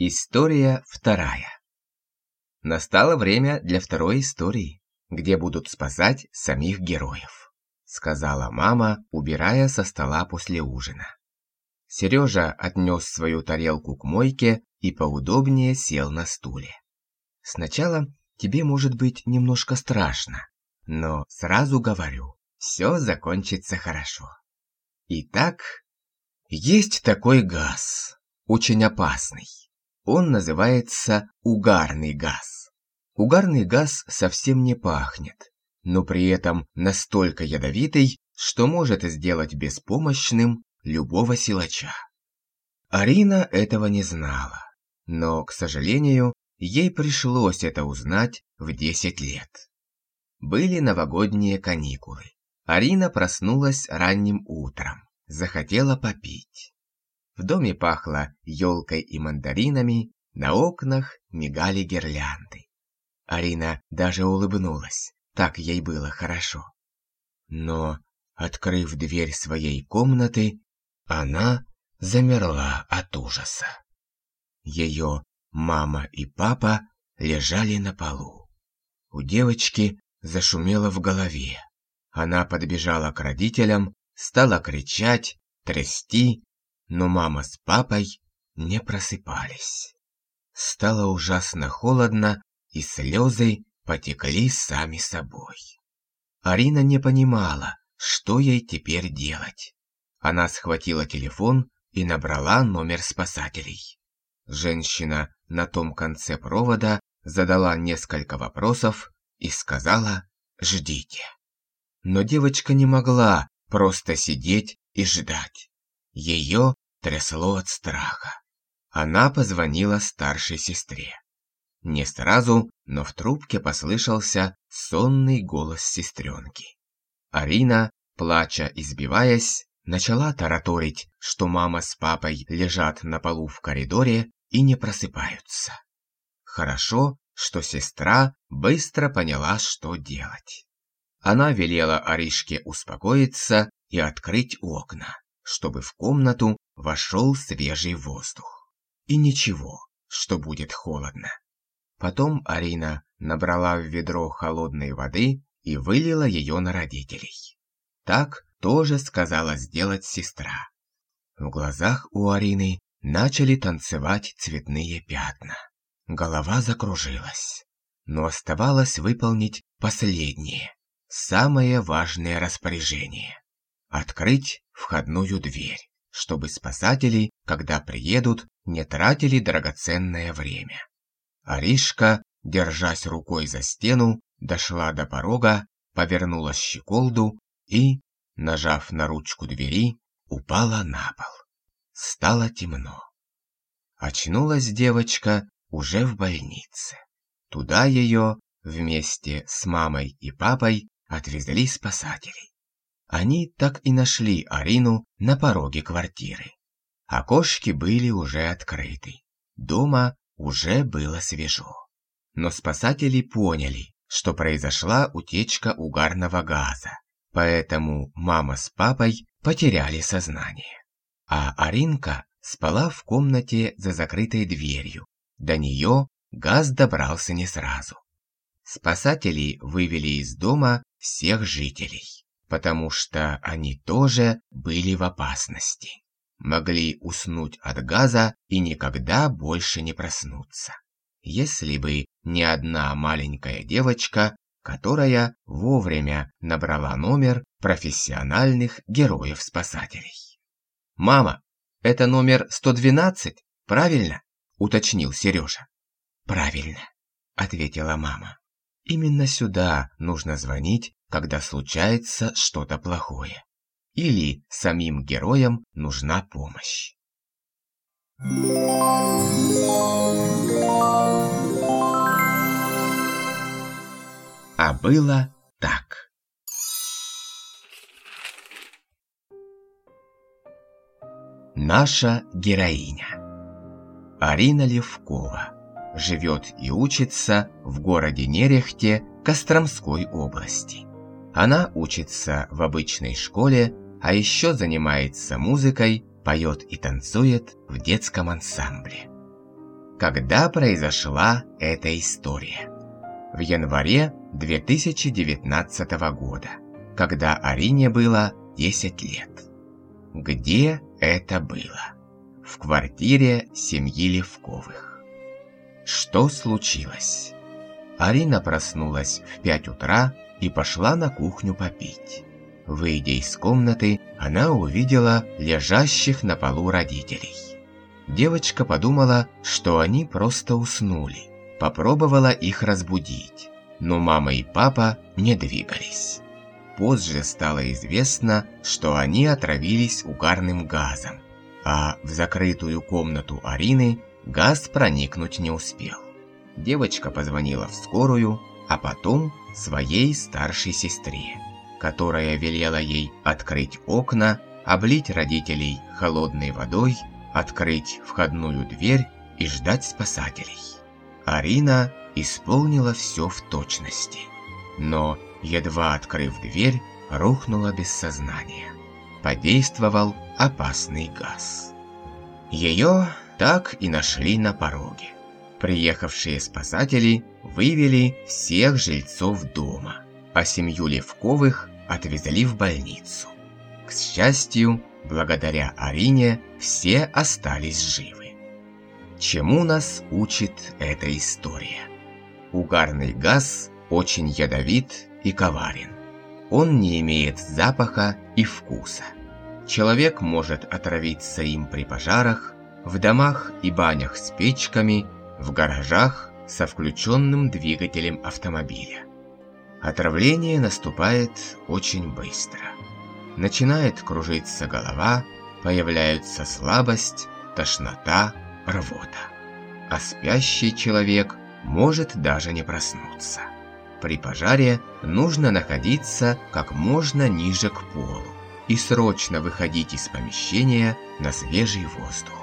История вторая. Настало время для второй истории, где будут спасать самих героев, сказала мама, убирая со стола после ужина. Сережа отнес свою тарелку к мойке и поудобнее сел на стуле. Сначала тебе может быть немножко страшно, но сразу говорю, все закончится хорошо. Итак, есть такой газ, очень опасный. Он называется угарный газ. Угарный газ совсем не пахнет, но при этом настолько ядовитый, что может сделать беспомощным любого силача. Арина этого не знала, но, к сожалению, ей пришлось это узнать в 10 лет. Были новогодние каникулы. Арина проснулась ранним утром, захотела попить. В доме пахло елкой и мандаринами, на окнах мигали гирлянды. Арина даже улыбнулась, так ей было хорошо. Но, открыв дверь своей комнаты, она замерла от ужаса. Ее мама и папа лежали на полу. У девочки зашумело в голове. Она подбежала к родителям, стала кричать, трясти, но мама с папой не просыпались. Стало ужасно холодно, и слезы потекли сами собой. Арина не понимала, что ей теперь делать. Она схватила телефон и набрала номер спасателей. Женщина на том конце провода задала несколько вопросов и сказала «Ждите». Но девочка не могла просто сидеть и ждать. Ее трясло от страха. Она позвонила старшей сестре. Не сразу, но в трубке послышался сонный голос сестренки. Арина, плача и сбиваясь, начала тараторить, что мама с папой лежат на полу в коридоре и не просыпаются. Хорошо, что сестра быстро поняла, что делать. Она велела Аришке успокоиться и открыть окна, чтобы в комнату вошел свежий воздух. И ничего, что будет холодно. Потом Арина набрала в ведро холодной воды и вылила ее на родителей. Так тоже сказала сделать сестра. В глазах у Арины начали танцевать цветные пятна. Голова закружилась, но оставалось выполнить последнее, самое важное распоряжение – открыть входную дверь, чтобы спасатели, когда приедут, не тратили драгоценное время. Аришка, держась рукой за стену, дошла до порога, повернула щеколду и, нажав на ручку двери, упала на пол. Стало темно. Очнулась девочка уже в больнице. Туда ее вместе с мамой и папой отвезли спасатели. Они так и нашли Арину на пороге квартиры. Окошки были уже открыты. Дома уже было свежо. Но спасатели поняли, что произошла утечка угарного газа, поэтому мама с папой потеряли сознание. А Аринка спала в комнате за закрытой дверью. До нее газ добрался не сразу. Спасатели вывели из дома всех жителей, потому что они тоже были в опасности могли уснуть от газа и никогда больше не проснуться. Если бы не одна маленькая девочка, которая вовремя набрала номер профессиональных героев-спасателей. «Мама, это номер 112, правильно?» – уточнил Сережа. «Правильно», – ответила мама. «Именно сюда нужно звонить, когда случается что-то плохое или самим героям нужна помощь. А было так. Наша героиня. Арина Левкова живет и учится в городе Нерехте Костромской области. Она учится в обычной школе а еще занимается музыкой, поет и танцует в детском ансамбле. когда произошла эта история. В январе 2019 года, когда Арине было 10 лет. Где это было? В квартире семьи Левковых. Что случилось? Арина проснулась в 5 утра и пошла на кухню попить. Выйдя из комнаты, она увидела лежащих на полу родителей. Девочка подумала, что они просто уснули. Попробовала их разбудить, но мама и папа не двигались. Позже стало известно, что они отравились угарным газом, а в закрытую комнату Арины газ проникнуть не успел. Девочка позвонила в скорую, а потом своей старшей сестре, которая велела ей открыть окна, облить родителей холодной водой, открыть входную дверь и ждать спасателей. Арина исполнила все в точности, но, едва открыв дверь, рухнула без сознания. Подействовал опасный газ. Ее так и нашли на пороге. Приехавшие спасатели вывели всех жильцов дома, а семью Левковых отвезли в больницу. К счастью, благодаря Арине все остались живы. Чему нас учит эта история? Угарный газ очень ядовит и коварен. Он не имеет запаха и вкуса. Человек может отравиться им при пожарах, в домах и банях с печками, в гаражах со включенным двигателем автомобиля. Отравление наступает очень быстро. Начинает кружиться голова, появляются слабость, тошнота, рвота. А спящий человек может даже не проснуться. При пожаре нужно находиться как можно ниже к полу и срочно выходить из помещения на свежий воздух.